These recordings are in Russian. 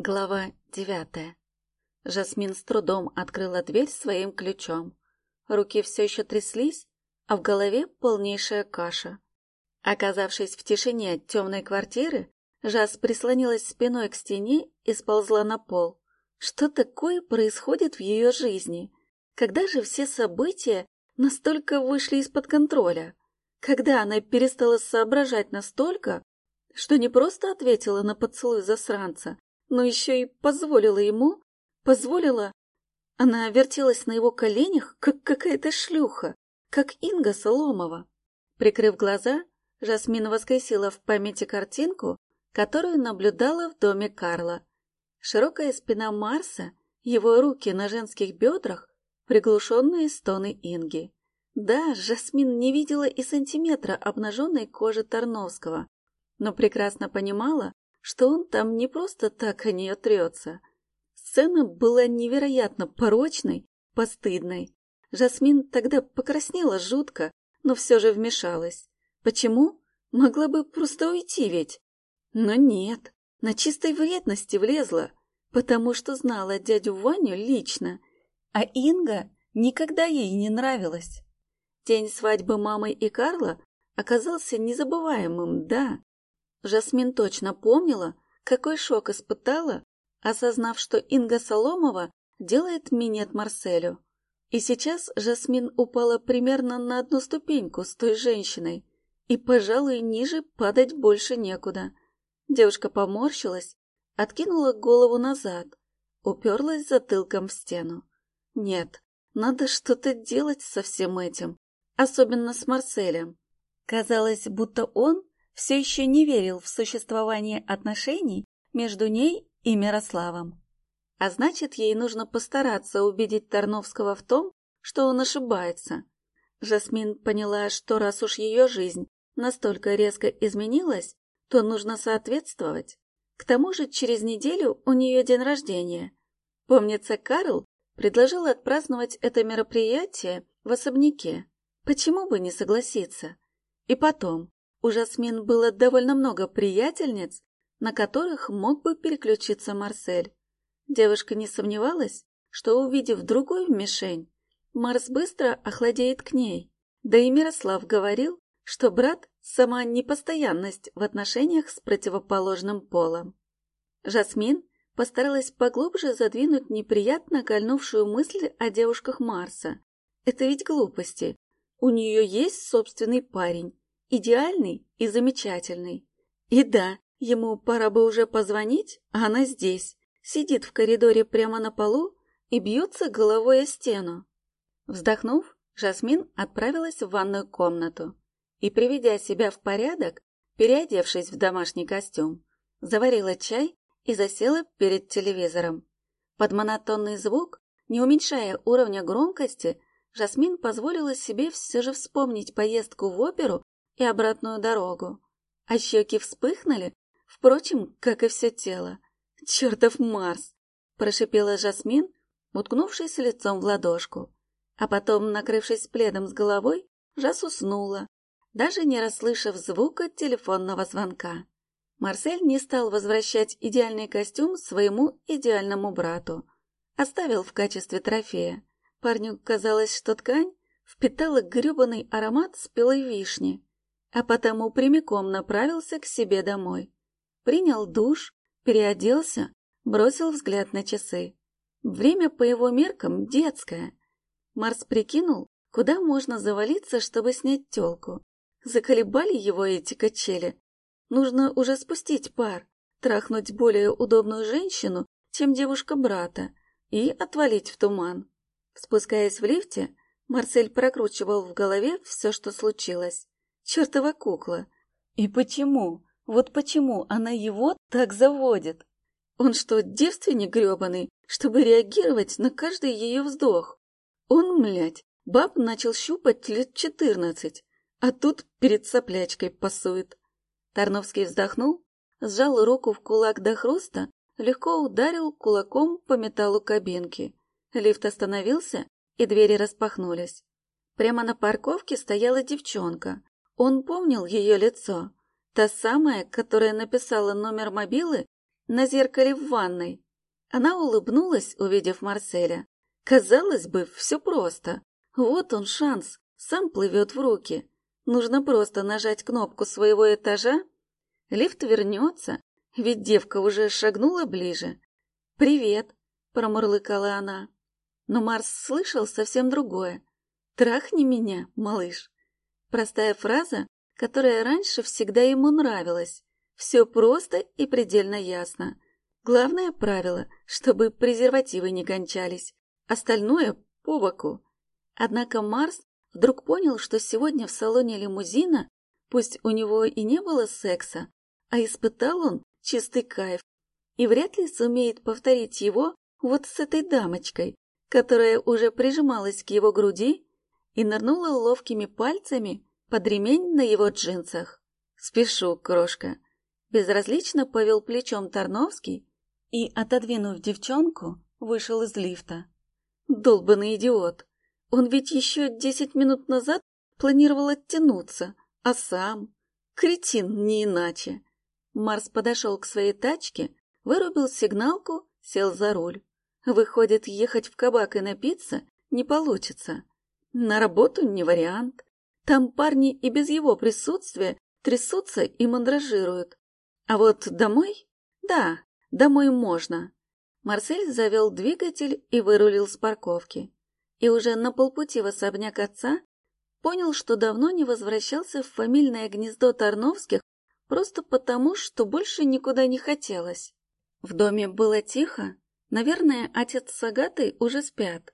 Глава девятая. Жасмин с трудом открыла дверь своим ключом. Руки все еще тряслись, а в голове полнейшая каша. Оказавшись в тишине темной квартиры, Жас прислонилась спиной к стене и сползла на пол. Что такое происходит в ее жизни? Когда же все события настолько вышли из-под контроля? Когда она перестала соображать настолько, что не просто ответила на поцелуй засранца, но еще и позволила ему, позволила... Она вертелась на его коленях, как какая-то шлюха, как Инга Соломова. Прикрыв глаза, Жасмин воскресила в памяти картинку, которую наблюдала в доме Карла. Широкая спина Марса, его руки на женских бедрах, приглушенные стоны Инги. Да, Жасмин не видела и сантиметра обнаженной кожи Тарновского, но прекрасно понимала, что он там не просто так о нее трется. Сцена была невероятно порочной, постыдной. Жасмин тогда покраснела жутко, но все же вмешалась. Почему? Могла бы просто уйти ведь. Но нет, на чистой вредности влезла, потому что знала дядю Ваню лично, а Инга никогда ей не нравилась. День свадьбы мамы и Карла оказался незабываемым, да, Жасмин точно помнила, какой шок испытала, осознав, что Инга Соломова делает минет Марселю. И сейчас Жасмин упала примерно на одну ступеньку с той женщиной, и, пожалуй, ниже падать больше некуда. Девушка поморщилась, откинула голову назад, уперлась затылком в стену. Нет, надо что-то делать со всем этим, особенно с Марселем. Казалось, будто он все еще не верил в существование отношений между ней и Мирославом. А значит, ей нужно постараться убедить Тарновского в том, что он ошибается. Жасмин поняла, что раз уж ее жизнь настолько резко изменилась, то нужно соответствовать. К тому же через неделю у нее день рождения. Помнится, Карл предложил отпраздновать это мероприятие в особняке. Почему бы не согласиться? И потом, у Жасмин было довольно много приятельниц, на которых мог бы переключиться Марсель. Девушка не сомневалась, что, увидев другую мишень, Марс быстро охладеет к ней. Да и Мирослав говорил, что брат – сама непостоянность в отношениях с противоположным полом. Жасмин постаралась поглубже задвинуть неприятно кольнувшую мысль о девушках Марса. Это ведь глупости. У нее есть собственный парень, идеальный и замечательный. И да, ему пора бы уже позвонить, а она здесь, сидит в коридоре прямо на полу и бьется головой о стену. Вздохнув, Жасмин отправилась в ванную комнату и, приведя себя в порядок, переодевшись в домашний костюм, заварила чай и засела перед телевизором. Под монотонный звук, не уменьшая уровня громкости, Жасмин позволила себе все же вспомнить поездку в оперу и обратную дорогу. А щеки вспыхнули, впрочем, как и все тело. «Чертов Марс!» – прошипела Жасмин, уткнувшись лицом в ладошку. А потом, накрывшись пледом с головой, Жас уснула, даже не расслышав звука телефонного звонка. Марсель не стал возвращать идеальный костюм своему идеальному брату. Оставил в качестве трофея. Парню казалось, что ткань впитала грёбаный аромат спелой вишни а потому прямиком направился к себе домой. Принял душ, переоделся, бросил взгляд на часы. Время по его меркам детское. Марс прикинул, куда можно завалиться, чтобы снять тёлку. Заколебали его эти качели. Нужно уже спустить пар, трахнуть более удобную женщину, чем девушка брата, и отвалить в туман. Спускаясь в лифте, Марсель прокручивал в голове все, что случилось чертова кукла. И почему? Вот почему она его так заводит? Он что, девственник гребаный, чтобы реагировать на каждый ее вздох? Он, млядь, баб начал щупать лет четырнадцать, а тут перед соплячкой пасует. Тарновский вздохнул, сжал руку в кулак до хруста, легко ударил кулаком по металлу кабинки. Лифт остановился, и двери распахнулись. Прямо на парковке стояла девчонка, он помнил ее лицо, та самая, которая написала номер мобилы на зеркале в ванной. Она улыбнулась, увидев Марселя. Казалось бы, все просто. Вот он шанс, сам плывет в руки. Нужно просто нажать кнопку своего этажа. Лифт вернется, ведь девка уже шагнула ближе. «Привет», — промурлыкала она. Но Марс слышал совсем другое. «Трахни меня, малыш». Простая фраза, которая раньше всегда ему нравилась. Все просто и предельно ясно. Главное правило, чтобы презервативы не кончались. Остальное — по боку. Однако Марс вдруг понял, что сегодня в салоне лимузина, пусть у него и не было секса, а испытал он чистый кайф, и вряд ли сумеет повторить его вот с этой дамочкой, которая уже прижималась к его груди и нырнула ловкими пальцами под ремень на его джинсах. «Спешу, крошка!» Безразлично повел плечом Тарновский и, отодвинув девчонку, вышел из лифта. Долбанный идиот! Он ведь еще десять минут назад планировал оттянуться, а сам... Кретин, не иначе. Марс подошел к своей тачке, вырубил сигналку, сел за руль. Выходит, ехать в кабак и напиться не получится. На работу не вариант. Там парни и без его присутствия трясутся и мандражируют. А вот домой? Да, домой можно. Марсель завел двигатель и вырулил с парковки и уже на полпути в особняк отца понял, что давно не возвращался в фамильное гнездо Тарновских просто потому, что больше никуда не хотелось. В доме было тихо, наверное, отец с Агатой уже спят.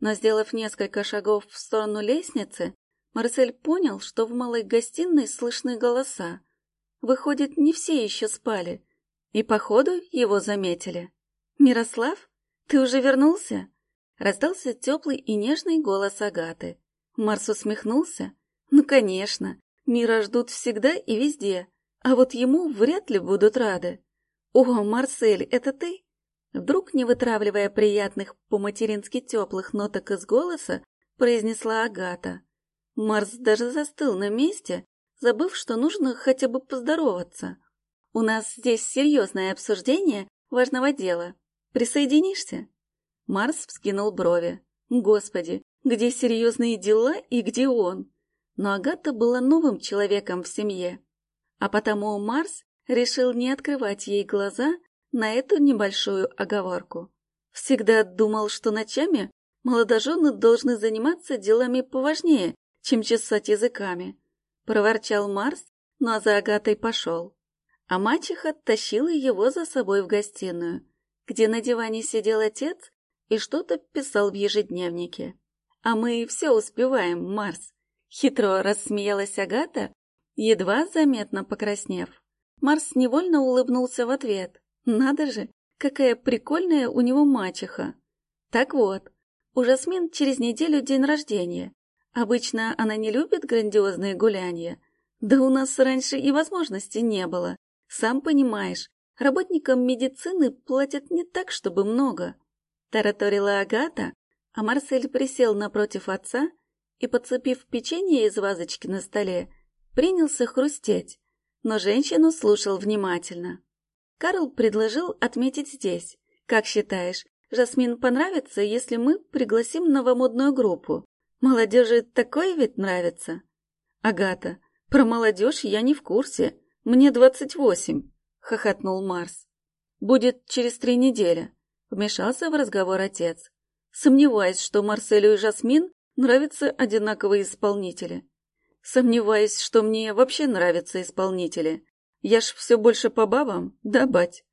Но, сделав несколько шагов в сторону лестницы, Марсель понял, что в малой гостиной слышны голоса. Выходит, не все еще спали, и, походу, его заметили. «Мирослав, ты уже вернулся?» Раздался теплый и нежный голос Агаты. Марс усмехнулся. Ну, конечно, мира ждут всегда и везде, а вот ему вряд ли будут рады. О, Марсель, это ты? Вдруг, не вытравливая приятных по-матерински теплых ноток из голоса, произнесла Агата. Марс даже застыл на месте, забыв, что нужно хотя бы поздороваться. «У нас здесь серьезное обсуждение важного дела. Присоединишься?» Марс вскинул брови. Господи, где серьезные дела и где он? Но Агата была новым человеком в семье. А потому Марс решил не открывать ей глаза на эту небольшую оговорку. Всегда думал, что ночами молодожены должны заниматься делами поважнее, чем чесать языками. Проворчал Марс, но за Агатой пошел. А мачеха тащила его за собой в гостиную, где на диване сидел отец и что-то писал в ежедневнике. «А мы все успеваем, Марс!» Хитро рассмеялась Агата, едва заметно покраснев. Марс невольно улыбнулся в ответ. «Надо же, какая прикольная у него мачеха!» «Так вот, у Жасмин через неделю день рождения. Обычно она не любит грандиозные гуляния. Да у нас раньше и возможности не было. Сам понимаешь, работникам медицины платят не так, чтобы много. Тараторила Агата, а Марсель присел напротив отца и, подцепив печенье из вазочки на столе, принялся хрустеть, но женщину слушал внимательно. Карл предложил отметить здесь. Как считаешь, Жасмин понравится, если мы пригласим новомодную группу? Молодежи такое ведь нравится. Агата, про молодежь я не в курсе. Мне двадцать восемь, хохотнул Марс. Будет через три недели. Вмешался в разговор отец. Сомневаюсь, что Марселю и Жасмин нравятся одинаковые исполнители. Сомневаюсь, что мне вообще нравятся исполнители. Я ж все больше по бабам, да, бать?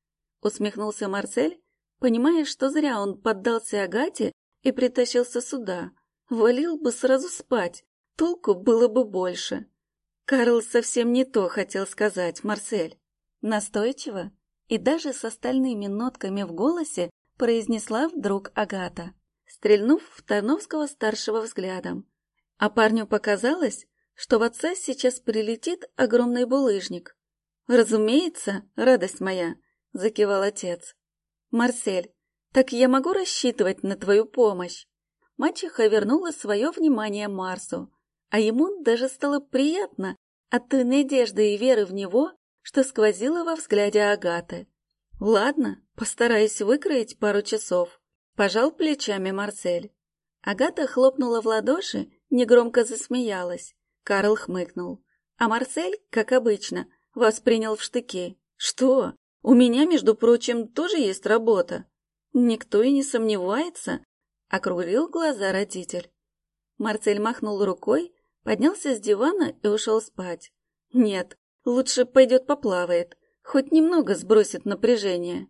Усмехнулся Марсель, понимая, что зря он поддался Агате и притащился сюда. Валил бы сразу спать, толку было бы больше. Карл совсем не то хотел сказать, Марсель. Настойчиво и даже с остальными нотками в голосе произнесла вдруг Агата, стрельнув в Тарновского-старшего взглядом. А парню показалось, что в отца сейчас прилетит огромный булыжник. «Разумеется, радость моя», — закивал отец. «Марсель, так я могу рассчитывать на твою помощь?» Мачеха вернула свое внимание Марсу, а ему даже стало приятно от той надежды и веры в него, что сквозило во взгляде Агаты. Ладно, постараюсь выкроить пару часов. Пожал плечами Марсель. Агата хлопнула в ладоши, негромко засмеялась. Карл хмыкнул. А Марсель, как обычно, воспринял в штыки. Что? У меня, между прочим, тоже есть работа. Никто и не сомневается, округлил глаза родитель. Марсель махнул рукой, поднялся с дивана и ушел спать. Нет, лучше пойдет поплавает, хоть немного сбросит напряжение.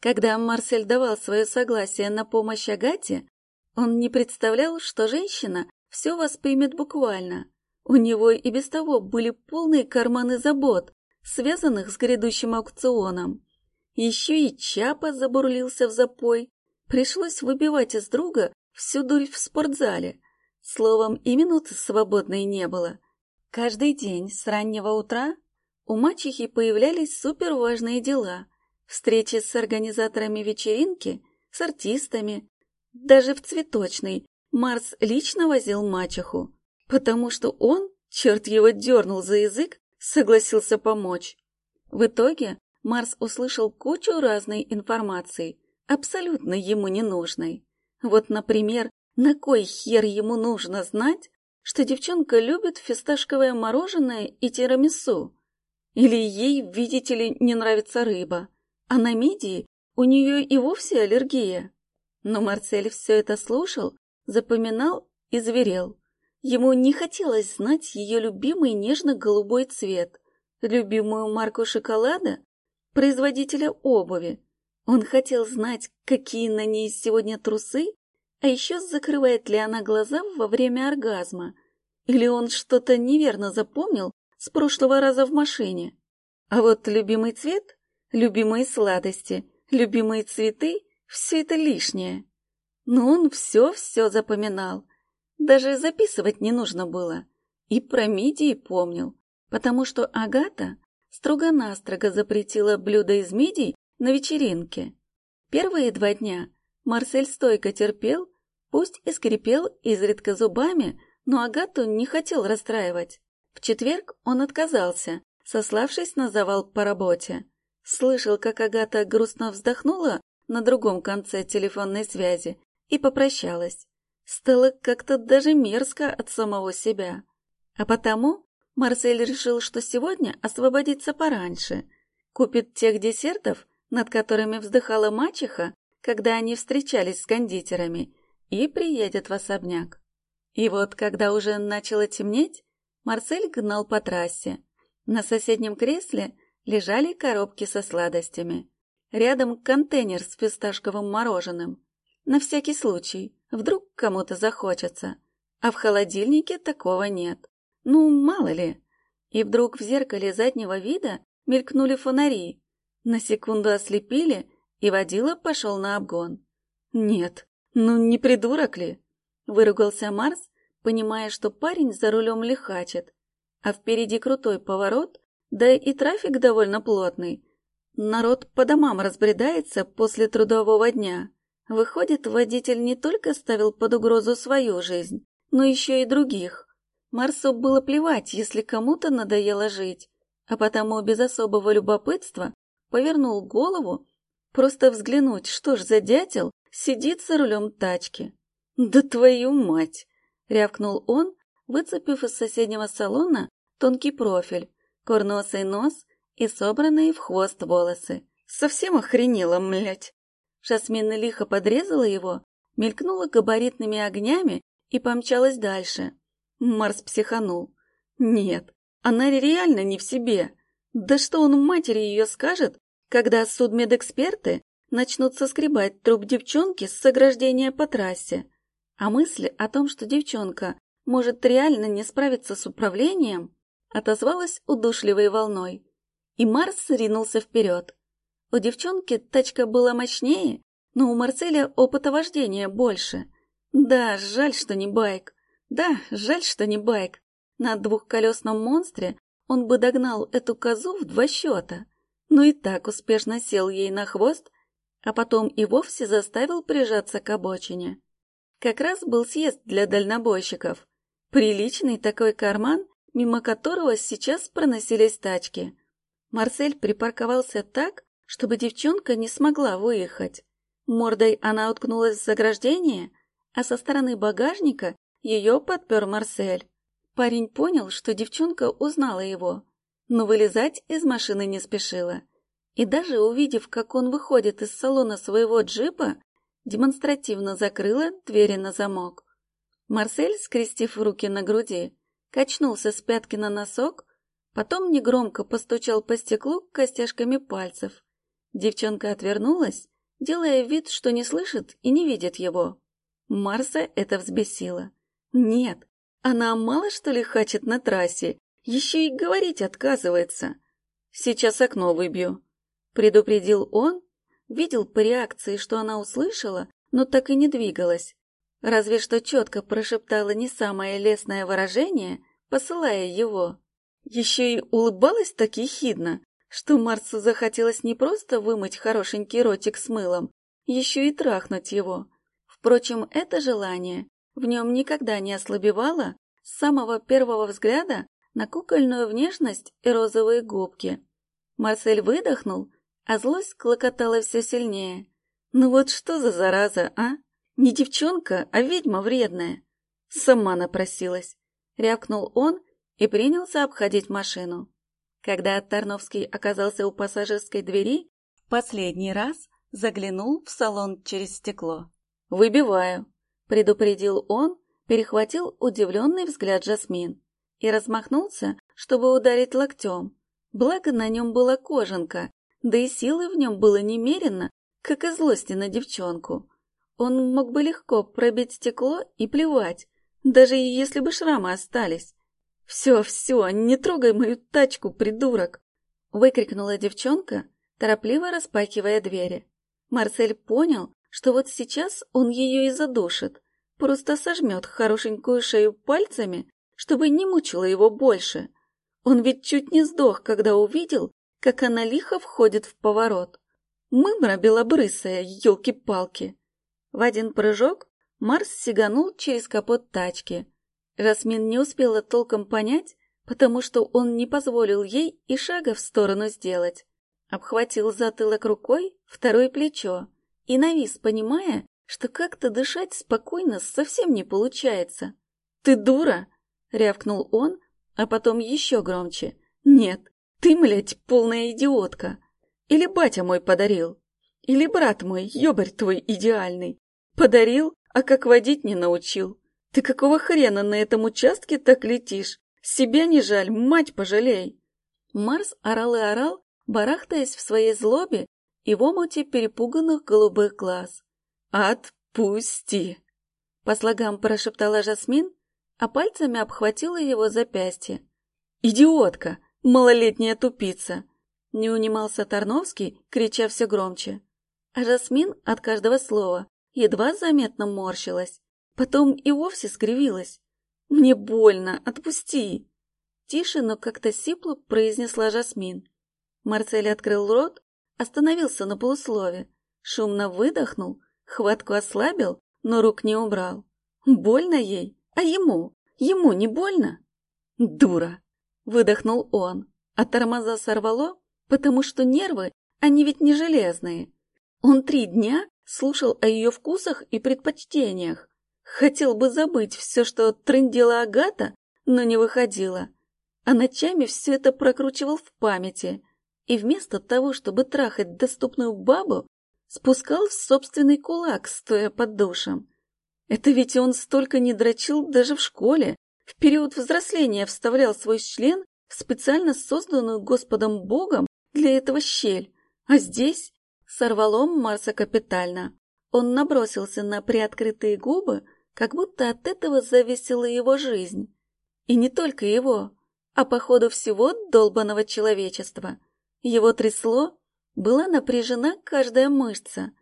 Когда Марсель давал свое согласие на помощь Агате, он не представлял, что женщина все воспримет буквально. У него и без того были полные карманы забот, связанных с грядущим аукционом. Еще и Чапа забурлился в запой. Пришлось выбивать из друга всю дурь в спортзале. Словом, и минуты свободной не было. Каждый день с раннего утра у мачехи появлялись суперважные дела. Встречи с организаторами вечеринки, с артистами. Даже в цветочной Марс лично возил мачеху, потому что он, черт его дернул за язык, согласился помочь. В итоге Марс услышал кучу разной информации, абсолютно ему не нужной. Вот, например, на кой хер ему нужно знать, что девчонка любит фисташковое мороженое и тирамису? Или ей, видите ли, не нравится рыба, а на мидии у нее и вовсе аллергия? Но Марсель все это слушал, запоминал и зверел. Ему не хотелось знать ее любимый нежно-голубой цвет, любимую марку шоколада, производителя обуви. Он хотел знать, какие на ней сегодня трусы а еще закрывает ли она глаза во время оргазма? Или он что-то неверно запомнил с прошлого раза в машине? А вот любимый цвет, любимые сладости, любимые цветы — все это лишнее. Но он все-все запоминал. Даже записывать не нужно было. И про мидии помнил, потому что Агата строго-настрого запретила блюдо из мидий на вечеринке. Первые два дня Марсель стойко терпел, Пусть и скрипел изредка зубами, но Агату не хотел расстраивать. В четверг он отказался, сославшись на завал по работе. Слышал, как Агата грустно вздохнула на другом конце телефонной связи и попрощалась. Стало как-то даже мерзко от самого себя. А потому Марсель решил, что сегодня освободится пораньше, купит тех десертов, над которыми вздыхала мачеха, когда они встречались с кондитерами, и приедет в особняк. И вот, когда уже начало темнеть, Марсель гнал по трассе. На соседнем кресле лежали коробки со сладостями. Рядом контейнер с фисташковым мороженым. На всякий случай, вдруг кому-то захочется. А в холодильнике такого нет. Ну, мало ли. И вдруг в зеркале заднего вида мелькнули фонари. На секунду ослепили, и водила пошел на обгон. Нет, «Ну, не придурок ли?» — выругался Марс, понимая, что парень за рулем лихачит, а впереди крутой поворот, да и трафик довольно плотный. Народ по домам разбредается после трудового дня. Выходит, водитель не только ставил под угрозу свою жизнь, но еще и других. Марсу было плевать, если кому-то надоело жить, а потому без особого любопытства повернул голову, просто взглянуть, что ж за дятел сидит за рулем тачки. «Да твою мать!» — рявкнул он, выцепив из соседнего салона тонкий профиль, курносый нос и собранные в хвост волосы. «Совсем охренела, млять!» Жасмин лихо подрезала его, мелькнула габаритными огнями и помчалась дальше. Марс психанул. «Нет, она реально не в себе. Да что он матери ее скажет, когда судмедэксперты начнут соскребать труп девчонки с ограждения по трассе. А мысли о том, что девчонка может реально не справиться с управлением, отозвалась удушливой волной. И Марс ринулся вперед. У девчонки тачка была мощнее, но у Марселя опыта вождения больше. Да, жаль, что не байк. Да, жаль, что не байк. На двухколесном монстре он бы догнал эту козу в два счета, но и так успешно сел ей на хвост а потом и вовсе заставил прижаться к обочине. Как раз был съезд для дальнобойщиков. Приличный такой карман, мимо которого сейчас проносились тачки. Марсель припарковался так, чтобы девчонка не смогла выехать. Мордой она уткнулась в заграждение, а со стороны багажника ее подпер Марсель. Парень понял, что девчонка узнала его, но вылезать из машины не спешила. И даже увидев, как он выходит из салона своего джипа, демонстративно закрыла двери на замок. Марсель, скрестив руки на груди, качнулся с пятки на носок, потом негромко постучал по стеклу костяшками пальцев. Девчонка отвернулась, делая вид, что не слышит и не видит его. Марса это взбесило. Нет, она мало что ли хачет на трассе, еще и говорить отказывается. Сейчас окно выбью. Предупредил он, видел по реакции, что она услышала, но так и не двигалась. Разве что четко прошептала не самое лестное выражение, посылая его. Еще и улыбалась так ехидно, что Марсу захотелось не просто вымыть хорошенький ротик с мылом, еще и трахнуть его. Впрочем, это желание в нем никогда не ослабевало с самого первого взгляда на кукольную внешность и розовые губки. Марсель выдохнул, а злость клокотала все сильнее. Ну вот что за зараза, а? Не девчонка, а ведьма вредная. Сама напросилась. Рявкнул он и принялся обходить машину. Когда Тарновский оказался у пассажирской двери, в последний раз заглянул в салон через стекло. «Выбиваю», — предупредил он, перехватил удивленный взгляд Жасмин и размахнулся, чтобы ударить локтем. Благо на нем была кожанка, да и силы в нем было немерено, как и злости на девчонку. Он мог бы легко пробить стекло и плевать, даже если бы шрамы остались. «Все, все, не трогай мою тачку, придурок!» выкрикнула девчонка, торопливо распахивая двери. Марсель понял, что вот сейчас он ее и задушит, просто сожмет хорошенькую шею пальцами, чтобы не мучила его больше. Он ведь чуть не сдох, когда увидел, как она лихо входит в поворот. Мымра белобрысая, елки-палки. В один прыжок Марс сиганул через капот тачки. Жасмин не успела толком понять, потому что он не позволил ей и шага в сторону сделать. Обхватил затылок рукой, второе плечо, и навис, понимая, что как-то дышать спокойно совсем не получается. «Ты дура!» — рявкнул он, а потом еще громче. «Нет, ты, млядь, полная идиотка! Или батя мой подарил, или брат мой, ёбарь твой идеальный. Подарил, а как водить не научил. Ты какого хрена на этом участке так летишь? Себя не жаль, мать пожалей!» Марс орал и орал, барахтаясь в своей злобе и в омуте перепуганных голубых глаз. «Отпусти!» По слогам прошептала Жасмин, а пальцами обхватила его запястье. «Идиотка! Малолетняя тупица!» Не унимался Тарновский, крича все громче. А Жасмин от каждого слова едва заметно морщилась, потом и вовсе скривилась. «Мне больно, отпусти!» Тише, но как-то сипло произнесла Жасмин. Марсель открыл рот, остановился на полуслове, шумно выдохнул, хватку ослабил, но рук не убрал. Больно ей, а ему? Ему не больно? Дура! Выдохнул он, а тормоза сорвало, потому что нервы, они ведь не железные. Он три дня слушал о ее вкусах и предпочтениях. Хотел бы забыть все, что трындела Агата, но не выходило. А ночами все это прокручивал в памяти. И вместо того, чтобы трахать доступную бабу, спускал в собственный кулак, стоя под душем. Это ведь он столько не дрочил даже в школе. В период взросления вставлял свой член в специально созданную Господом Богом для этого щель. А здесь сорвалом Марса капитально. Он набросился на приоткрытые губы, как будто от этого зависела его жизнь. И не только его, а походу всего долбанного человечества. Его трясло, была напряжена каждая мышца,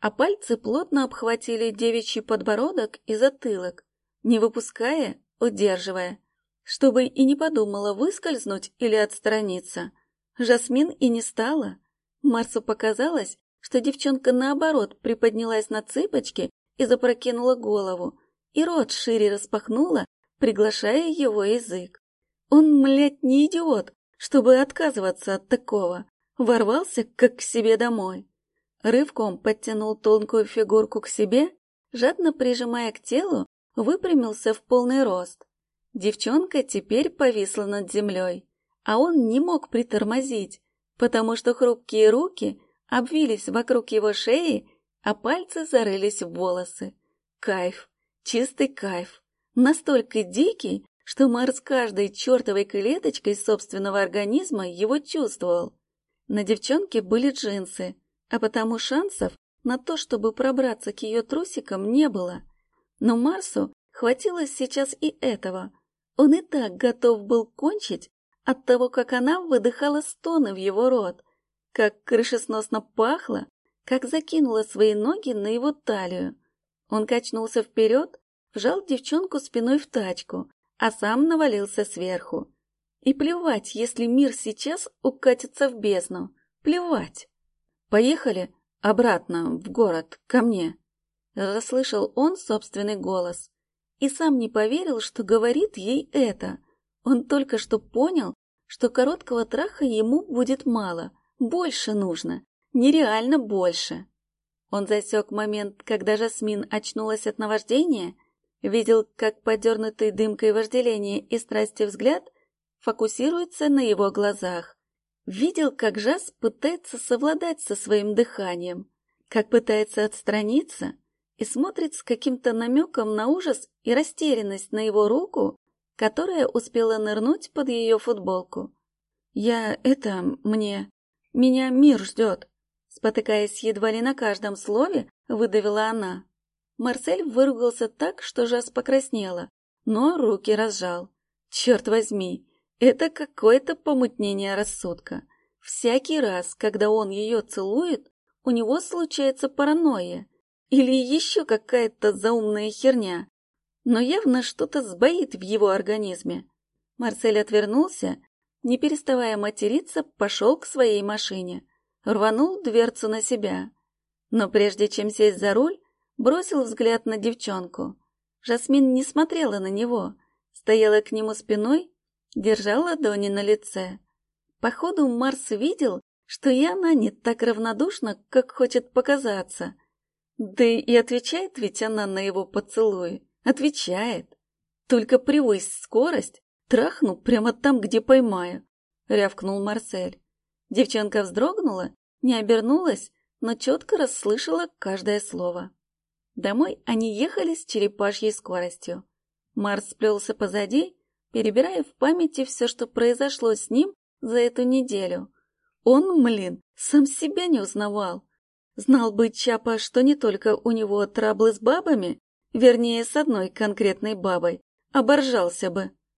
а пальцы плотно обхватили девичий подбородок и затылок, не выпуская, удерживая, чтобы и не подумала выскользнуть или отстраниться. Жасмин и не стала. Марсу показалось, что девчонка наоборот приподнялась на цыпочки и запрокинула голову, и рот шире распахнула, приглашая его язык. Он, млядь, не идиот, чтобы отказываться от такого. ворвался как к себе домой. Рывком подтянул тонкую фигурку к себе, жадно прижимая к телу, выпрямился в полный рост. Девчонка теперь повисла над землей, а он не мог притормозить, потому что хрупкие руки обвились вокруг его шеи, а пальцы зарылись в волосы. Кайф, чистый кайф, настолько дикий, что Марс каждой чертовой клеточкой собственного организма его чувствовал. На девчонке были джинсы, а потому шансов на то, чтобы пробраться к ее трусикам, не было. Но Марсу хватило сейчас и этого. Он и так готов был кончить от того, как она выдыхала стоны в его рот, как крышесносно пахло, как закинула свои ноги на его талию. Он качнулся вперед, вжал девчонку спиной в тачку, а сам навалился сверху. И плевать, если мир сейчас укатится в бездну. Плевать. Поехали обратно в город, ко мне. Расслышал он собственный голос. И сам не поверил, что говорит ей это. Он только что понял, что короткого траха ему будет мало, больше нужно, нереально больше. Он засек момент, когда Жасмин очнулась от наваждения Видел, как подернутый дымкой вожделения и страсти взгляд фокусируется на его глазах. Видел, как Жас пытается совладать со своим дыханием, как пытается отстраниться и смотрит с каким-то намеком на ужас и растерянность на его руку, которая успела нырнуть под ее футболку. «Я... это... мне... меня мир ждет», спотыкаясь едва ли на каждом слове, выдавила она. Марсель выругался так, что Жас покраснела, но руки разжал. Черт возьми, это какое-то помутнение рассудка. Всякий раз, когда он ее целует, у него случается паранойя или еще какая-то заумная херня. Но явно что-то сбоит в его организме. Марсель отвернулся, не переставая материться, пошел к своей машине, рванул дверцу на себя. Но прежде чем сесть за руль, бросил взгляд на девчонку. Жасмин не смотрела на него, стояла к нему спиной, держала ладони на лице. Походу, Марс видел, что и она не так равнодушна, как хочет показаться. Да и отвечает ведь она на его поцелуй. Отвечает. Только превысь скорость, трахну прямо там, где поймаю, — рявкнул Марсель. Девчонка вздрогнула, не обернулась, но четко расслышала каждое слово. Домой они ехали с черепашьей скоростью. Марс сплелся позади, перебирая в памяти все, что произошло с ним за эту неделю. Он, млин, сам себя не узнавал. Знал бы Чапа, что не только у него траблы с бабами, вернее, с одной конкретной бабой, оборжался бы.